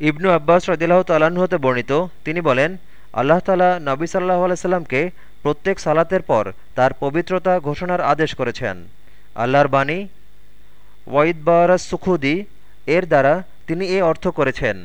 ইবনু আব্বাস রদিল্লাহ তালাহতে হতে বর্ণিত, তিনি বলেন, আল্লাহ তালা নবী সাল্লাহ আলাইসাল্লামকে প্রত্যেক সালাতের পর তার পবিত্রতা ঘোষণার আদেশ করেছেন। আল্লাহর বাণী ওয়াইদ বারাস সুখুদি, এর দ্বারা তিনি এ অর্থ করেছেন।